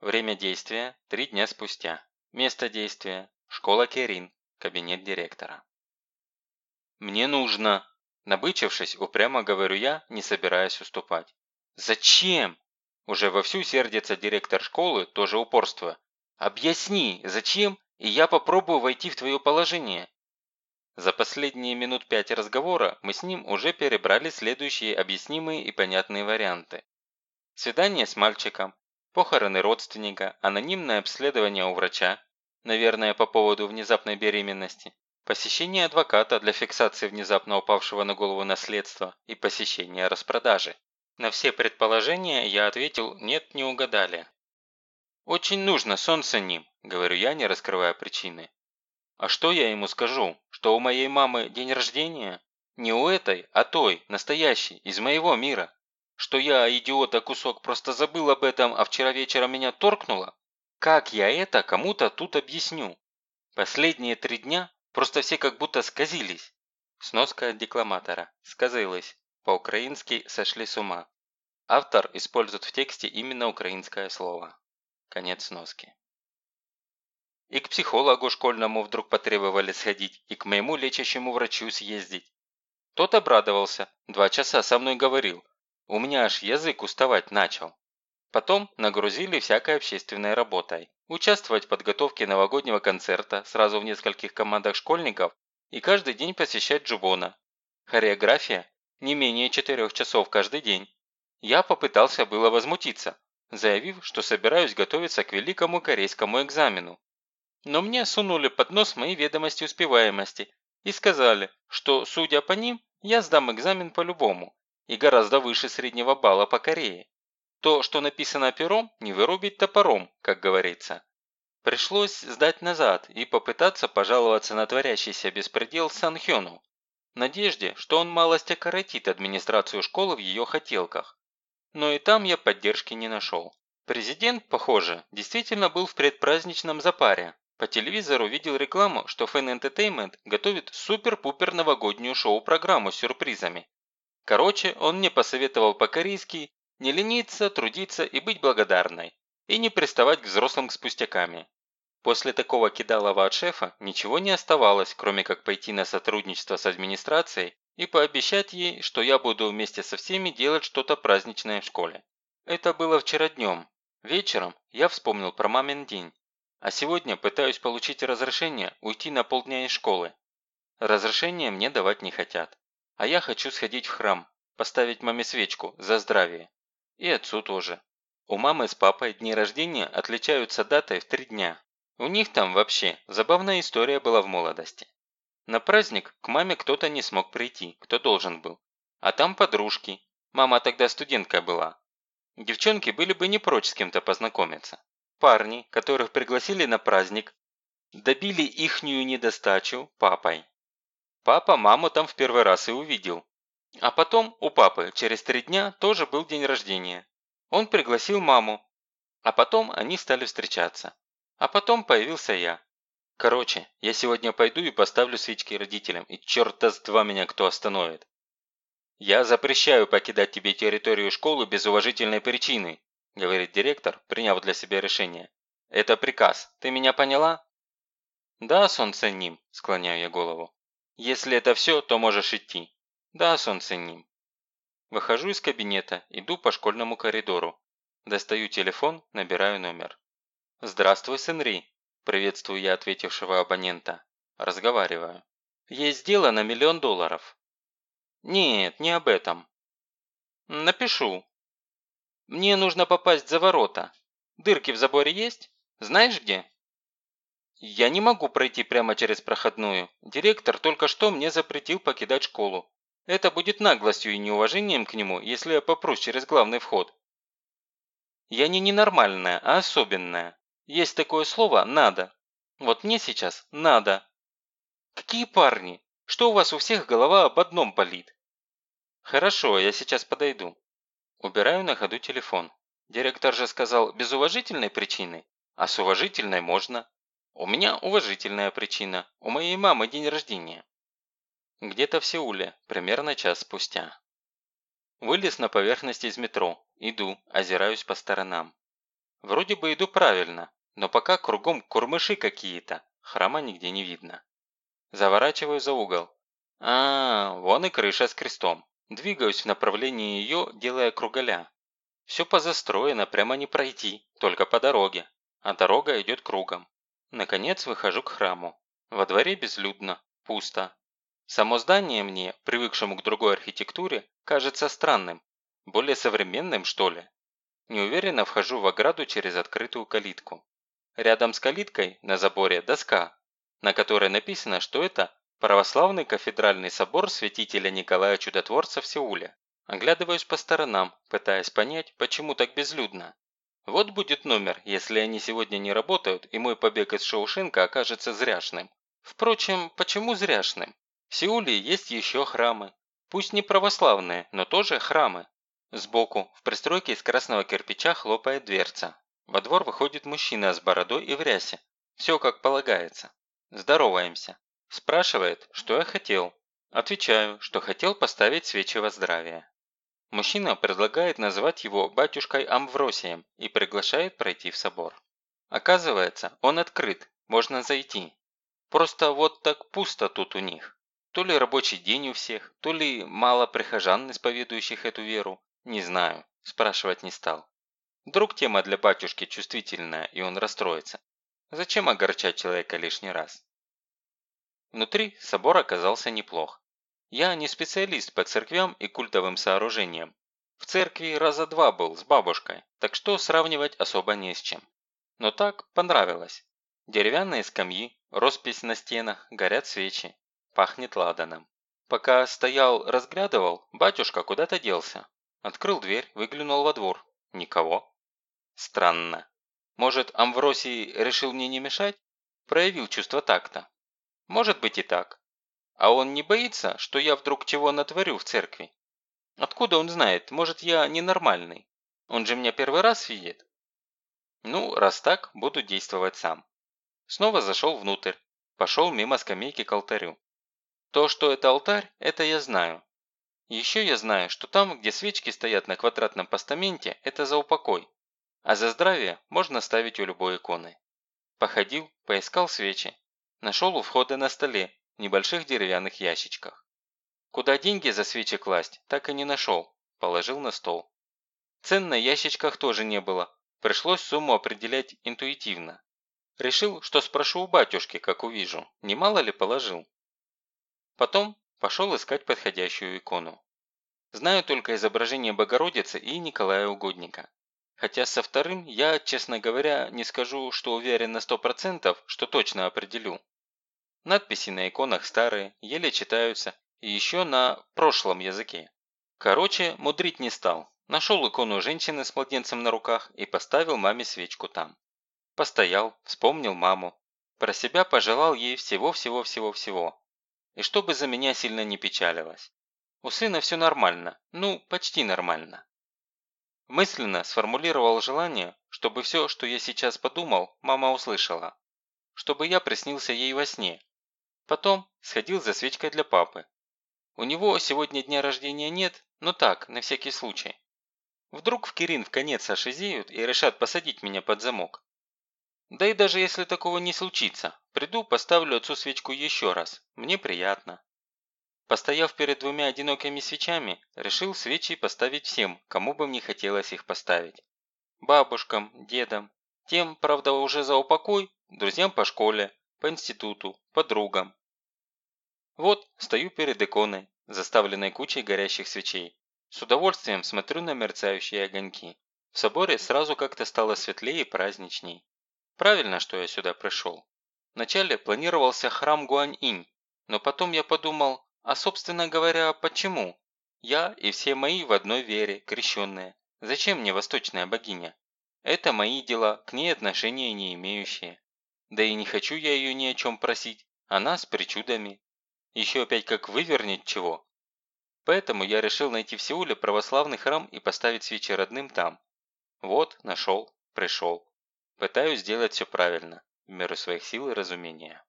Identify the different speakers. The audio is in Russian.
Speaker 1: Время действия – три дня спустя. Место действия – школа Керин, кабинет директора. «Мне нужно!» Набычившись, упрямо говорю я, не собираясь уступать. «Зачем?» Уже вовсю сердится директор школы, тоже упорство. «Объясни, зачем, и я попробую войти в твое положение». За последние минут пять разговора мы с ним уже перебрали следующие объяснимые и понятные варианты. Свидание с мальчиком, похороны родственника, анонимное обследование у врача, наверное, по поводу внезапной беременности, посещение адвоката для фиксации внезапно упавшего на голову наследства и посещение распродажи. На все предположения я ответил «нет, не угадали». «Очень нужно, солнце ним», – говорю я, не раскрывая причины. А что я ему скажу? Что у моей мамы день рождения? Не у этой, а той, настоящей, из моего мира. Что я, идиота, кусок, просто забыл об этом, а вчера вечером меня торкнуло? Как я это кому-то тут объясню? Последние три дня просто все как будто сказились. Сноска декламатора. Сказилось. По-украински сошли с ума. Автор использует в тексте именно украинское слово. Конец сноски. И к психологу школьному вдруг потребовали сходить, и к моему лечащему врачу съездить. Тот обрадовался, два часа со мной говорил. У меня аж язык уставать начал. Потом нагрузили всякой общественной работой. Участвовать в подготовке новогоднего концерта сразу в нескольких командах школьников и каждый день посещать Джубона. Хореография не менее четырех часов каждый день. Я попытался было возмутиться, заявив, что собираюсь готовиться к великому корейскому экзамену. Но мне сунули под нос мои ведомости успеваемости и сказали, что, судя по ним, я сдам экзамен по-любому и гораздо выше среднего балла по Корее. То, что написано пером, не вырубить топором, как говорится. Пришлось сдать назад и попытаться пожаловаться на творящийся беспредел Санхёну, в надежде, что он малость окоротит администрацию школы в ее хотелках. Но и там я поддержки не нашел. Президент, похоже, действительно был в предпраздничном запаре, по телевизору видел рекламу, что Fan Entertainment готовит супер-пупер новогоднюю шоу-программу с сюрпризами. Короче, он мне посоветовал по-корейски не лениться, трудиться и быть благодарной, и не приставать к взрослым с пустяками. После такого кидалова от шефа ничего не оставалось, кроме как пойти на сотрудничество с администрацией и пообещать ей, что я буду вместе со всеми делать что-то праздничное в школе. Это было вчера днем. Вечером я вспомнил про мамин день а сегодня пытаюсь получить разрешение уйти на полдня из школы. Разрешение мне давать не хотят. А я хочу сходить в храм, поставить маме свечку за здравие. И отцу тоже. У мамы с папой дни рождения отличаются датой в три дня. У них там вообще забавная история была в молодости. На праздник к маме кто-то не смог прийти, кто должен был. А там подружки. Мама тогда студентка была. Девчонки были бы не прочь с кем-то познакомиться. Парни, которых пригласили на праздник, добили ихнюю недостачу папой. Папа маму там в первый раз и увидел. А потом у папы через три дня тоже был день рождения. Он пригласил маму. А потом они стали встречаться. А потом появился я. Короче, я сегодня пойду и поставлю свечки родителям, и черта с два меня кто остановит. Я запрещаю покидать тебе территорию школы без уважительной причины, говорит директор, приняв для себя решение. «Это приказ. Ты меня поняла?» «Да, солнце ним», – склоняю я голову. «Если это все, то можешь идти». «Да, солнце ним». Выхожу из кабинета, иду по школьному коридору. Достаю телефон, набираю номер. «Здравствуй, Сенри», – приветствую я ответившего абонента. Разговариваю. «Есть дело на миллион долларов». «Нет, не об этом». «Напишу», мне нужно попасть за ворота. Дырки в заборе есть? Знаешь где?» «Я не могу пройти прямо через проходную. Директор только что мне запретил покидать школу. Это будет наглостью и неуважением к нему, если я попрусь через главный вход. Я не ненормальная, а особенная. Есть такое слово «надо». Вот мне сейчас надо. Какие парни? Что у вас у всех голова об одном болит? Хорошо, я сейчас подойду. Убираю на ходу телефон. Директор же сказал, без уважительной причины. А с уважительной можно. У меня уважительная причина. У моей мамы день рождения. Где-то в Сеуле, примерно час спустя. Вылез на поверхность из метро. Иду, озираюсь по сторонам. Вроде бы иду правильно, но пока кругом курмыши какие-то, храма нигде не видно. Заворачиваю за угол. А, вон и крыша с крестом. Двигаюсь в направлении ее, делая круголя. Все позастроено, прямо не пройти, только по дороге. А дорога идет кругом. Наконец выхожу к храму. Во дворе безлюдно, пусто. Само здание мне, привыкшему к другой архитектуре, кажется странным. Более современным, что ли. Неуверенно вхожу в ограду через открытую калитку. Рядом с калиткой на заборе доска, на которой написано, что это православный кафедральный собор святителя Николая Чудотворца в Сеуле. Оглядываюсь по сторонам, пытаясь понять, почему так безлюдно. Вот будет номер, если они сегодня не работают, и мой побег из Шоушенка окажется зряшным. Впрочем, почему зряшным? В Сеуле есть еще храмы. Пусть не православные, но тоже храмы. Сбоку, в пристройке из красного кирпича, хлопает дверца. Во двор выходит мужчина с бородой и в рясе. Все как полагается. Здороваемся. Спрашивает, что я хотел. Отвечаю, что хотел поставить свечи во здравие. Мужчина предлагает назвать его батюшкой Амвросием и приглашает пройти в собор. Оказывается, он открыт, можно зайти. Просто вот так пусто тут у них. То ли рабочий день у всех, то ли мало прихожан, исповедующих эту веру, не знаю, спрашивать не стал. Вдруг тема для батюшки чувствительная, и он расстроится. Зачем огорчать человека лишний раз? Внутри собор оказался неплох. Я не специалист по церквям и культовым сооружениям. В церкви раза два был с бабушкой, так что сравнивать особо не с чем. Но так понравилось. Деревянные скамьи, роспись на стенах, горят свечи. Пахнет ладаном. Пока стоял, разглядывал, батюшка куда-то делся. Открыл дверь, выглянул во двор. Никого. Странно. Может, Амвросий решил мне не мешать? Проявил чувство такта. Может быть и так. А он не боится, что я вдруг чего натворю в церкви? Откуда он знает? Может, я ненормальный? Он же меня первый раз видит. Ну, раз так, буду действовать сам. Снова зашел внутрь. Пошел мимо скамейки к алтарю. То, что это алтарь, это я знаю. Еще я знаю, что там, где свечки стоят на квадратном постаменте, это за упокой. А за здравие можно ставить у любой иконы. Походил, поискал свечи. Нашел у входа на столе, небольших деревянных ящичках. Куда деньги за свечи класть, так и не нашел. Положил на стол. Цен на ящичках тоже не было. Пришлось сумму определять интуитивно. Решил, что спрошу у батюшки, как увижу, немало ли положил. Потом Пошел искать подходящую икону. Знаю только изображение Богородицы и Николая Угодника. Хотя со вторым я, честно говоря, не скажу, что уверен на 100%, что точно определю. Надписи на иконах старые, еле читаются, и еще на прошлом языке. Короче, мудрить не стал. Нашел икону женщины с младенцем на руках и поставил маме свечку там. Постоял, вспомнил маму. Про себя пожелал ей всего-всего-всего-всего и чтобы за меня сильно не печалилась. У сына все нормально, ну, почти нормально. Мысленно сформулировал желание, чтобы все, что я сейчас подумал, мама услышала. Чтобы я приснился ей во сне. Потом сходил за свечкой для папы. У него сегодня дня рождения нет, но так, на всякий случай. Вдруг в Кирин в конец ошизеют и решат посадить меня под замок. Да и даже если такого не случится, приду, поставлю отцу свечку еще раз. Мне приятно. Постояв перед двумя одинокими свечами, решил свечи поставить всем, кому бы мне хотелось их поставить. Бабушкам, дедам, тем, правда, уже за упокой, друзьям по школе, по институту, подругам. Вот, стою перед иконой, заставленной кучей горящих свечей. С удовольствием смотрю на мерцающие огоньки. В соборе сразу как-то стало светлее и праздничней. Правильно, что я сюда пришел. Вначале планировался храм Гуань-инь, но потом я подумал, а собственно говоря, почему? Я и все мои в одной вере, крещенные. Зачем мне восточная богиня? Это мои дела, к ней отношения не имеющие. Да и не хочу я ее ни о чем просить, она с причудами. Еще опять как вывернет чего. Поэтому я решил найти в Сеуле православный храм и поставить свечи родным там. Вот, нашел, пришел. Пытаюсь сделать все правильно, в меру своих сил и разумения.